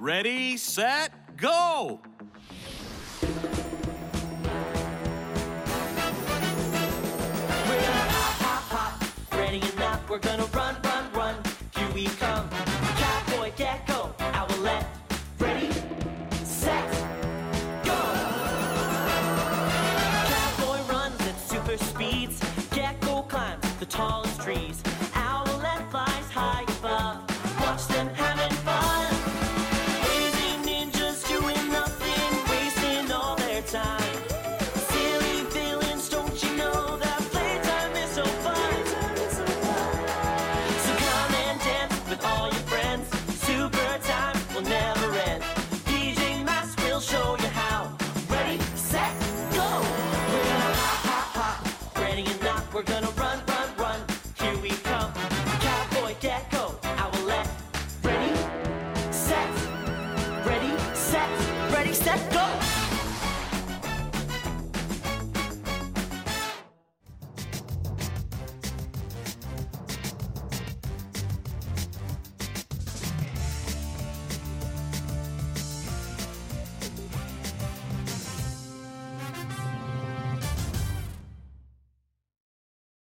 Ready, set, go! ready or not, we're gonna run, run, run. Here we come. Catboy, Gekko, go, owlette. Ready, set, go. Catboy runs at super speeds. Gekko climbs the tallest trees. Ready, set, go!